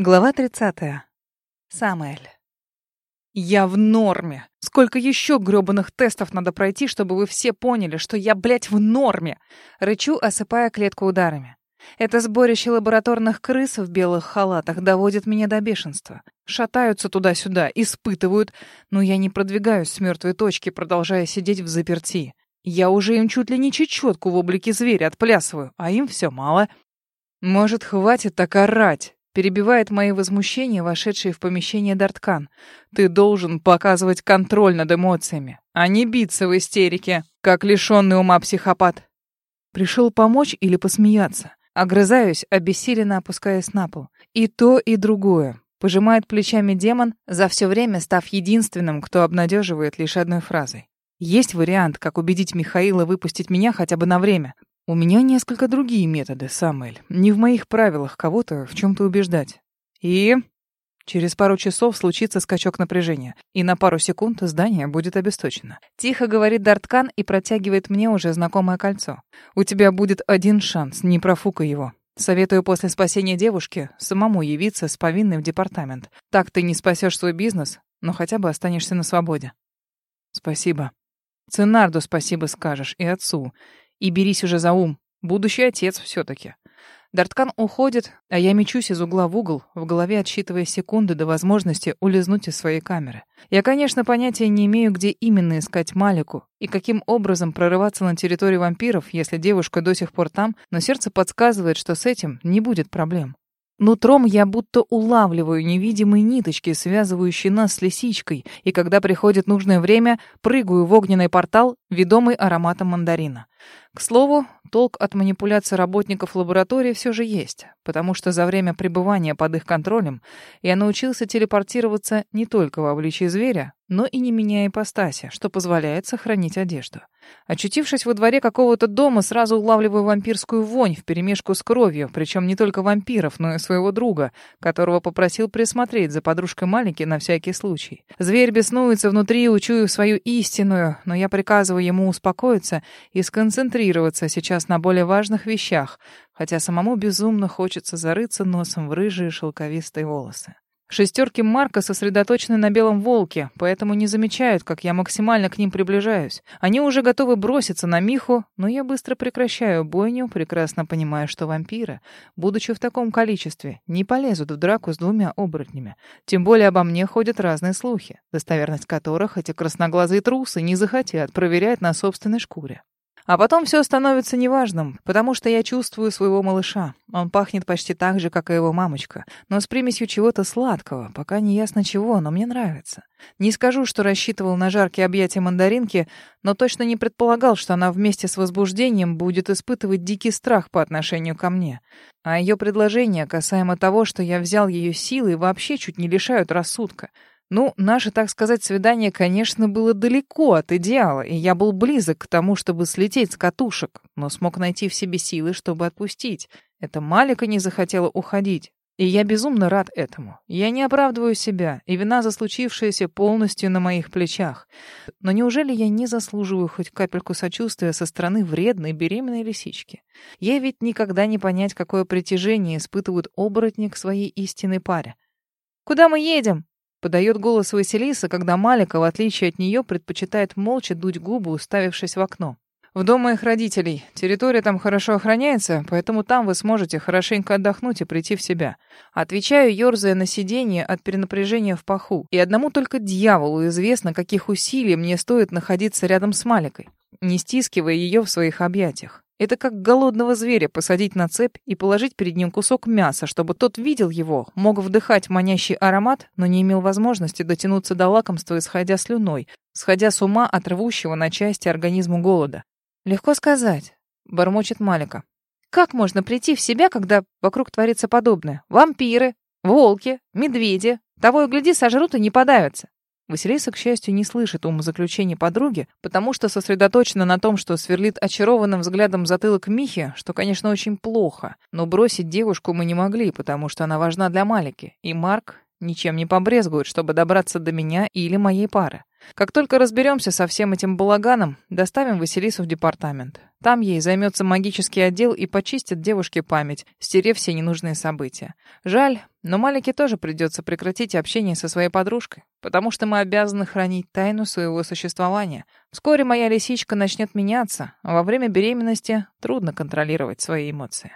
Глава 30. Самуэль. Я в норме. Сколько еще грёбаных тестов надо пройти, чтобы вы все поняли, что я, блядь, в норме? Рычу, осыпая клетку ударами. Это сборище лабораторных крыс в белых халатах доводит меня до бешенства. Шатаются туда-сюда, испытывают, но я не продвигаюсь с мертвой точки, продолжая сидеть в заперти. Я уже им чуть ли не чечетку в облике зверя отплясываю, а им все мало. Может, хватит так орать? Перебивает мои возмущения, вошедшие в помещение Дарткан. Ты должен показывать контроль над эмоциями, а не биться в истерике, как лишенный ума психопат. Пришел помочь или посмеяться? Огрызаюсь, обессиленно опускаясь на пол. И то, и другое. Пожимает плечами демон, за все время став единственным, кто обнадеживает лишь одной фразой. Есть вариант, как убедить Михаила выпустить меня хотя бы на время. У меня несколько другие методы, Самуэль. Не в моих правилах кого-то в чем-то убеждать. И через пару часов случится скачок напряжения, и на пару секунд здание будет обесточено. Тихо говорит Дарткан и протягивает мне уже знакомое кольцо. У тебя будет один шанс, не профукай его. Советую после спасения девушки самому явиться с повинной в департамент. Так ты не спасешь свой бизнес, но хотя бы останешься на свободе. Спасибо. Ценарду спасибо скажешь и отцу. И берись уже за ум. Будущий отец все-таки. Дарткан уходит, а я мечусь из угла в угол, в голове отсчитывая секунды до возможности улизнуть из своей камеры. Я, конечно, понятия не имею, где именно искать Малику и каким образом прорываться на территорию вампиров, если девушка до сих пор там, но сердце подсказывает, что с этим не будет проблем. Нутром я будто улавливаю невидимые ниточки, связывающие нас с лисичкой, и когда приходит нужное время, прыгаю в огненный портал, ведомый ароматом мандарина. К слову, толк от манипуляций работников лаборатории все же есть, потому что за время пребывания под их контролем я научился телепортироваться не только в обличии зверя, но и не меняя ипостаси, что позволяет сохранить одежду. Очутившись во дворе какого-то дома, сразу улавливаю вампирскую вонь вперемешку с кровью, причем не только вампиров, но и своего друга, которого попросил присмотреть за подружкой Малики на всякий случай. Зверь беснуется внутри, учуя свою истинную, но я приказываю ему успокоиться и сконцентрироваться сейчас на более важных вещах, хотя самому безумно хочется зарыться носом в рыжие шелковистые волосы. Шестерки Марка сосредоточены на белом волке, поэтому не замечают, как я максимально к ним приближаюсь. Они уже готовы броситься на Миху, но я быстро прекращаю бойню, прекрасно понимая, что вампиры, будучи в таком количестве, не полезут в драку с двумя оборотнями. Тем более обо мне ходят разные слухи, достоверность которых эти красноглазые трусы не захотят проверять на собственной шкуре. А потом все становится неважным, потому что я чувствую своего малыша. Он пахнет почти так же, как и его мамочка, но с примесью чего-то сладкого, пока не ясно чего, но мне нравится. Не скажу, что рассчитывал на жаркие объятия мандаринки, но точно не предполагал, что она вместе с возбуждением будет испытывать дикий страх по отношению ко мне. А ее предложения касаемо того, что я взял ее силы, вообще чуть не лишают рассудка. Ну, наше, так сказать, свидание, конечно, было далеко от идеала, и я был близок к тому, чтобы слететь с катушек, но смог найти в себе силы, чтобы отпустить. Это Малика не захотела уходить. И я безумно рад этому. Я не оправдываю себя, и вина за случившееся полностью на моих плечах. Но неужели я не заслуживаю хоть капельку сочувствия со стороны вредной беременной лисички? Ей ведь никогда не понять, какое притяжение испытывают оборотни к своей истинной паре. «Куда мы едем?» Подает голос Василиса, когда Малика, в отличие от нее, предпочитает молча дуть губы, уставившись в окно. «В дом моих родителей. Территория там хорошо охраняется, поэтому там вы сможете хорошенько отдохнуть и прийти в себя». Отвечаю, ерзая на сиденье от перенапряжения в паху. И одному только дьяволу известно, каких усилий мне стоит находиться рядом с Маликой, не стискивая ее в своих объятиях. Это как голодного зверя посадить на цепь и положить перед ним кусок мяса, чтобы тот видел его, мог вдыхать манящий аромат, но не имел возможности дотянуться до лакомства, исходя слюной, сходя с ума от рвущего на части организму голода. «Легко сказать», — бормочет Малика. «Как можно прийти в себя, когда вокруг творится подобное? Вампиры, волки, медведи. Того и гляди, сожрут и не подавятся. Василиса, к счастью, не слышит умозаключений подруги, потому что сосредоточена на том, что сверлит очарованным взглядом затылок Михи, что, конечно, очень плохо. Но бросить девушку мы не могли, потому что она важна для Малики. И Марк ничем не побрезгует, чтобы добраться до меня или моей пары. Как только разберемся со всем этим балаганом, доставим Василису в департамент. Там ей займется магический отдел и почистит девушке память, стерев все ненужные события. Жаль, но Малике тоже придется прекратить общение со своей подружкой, потому что мы обязаны хранить тайну своего существования. Вскоре моя лисичка начнет меняться, а во время беременности трудно контролировать свои эмоции.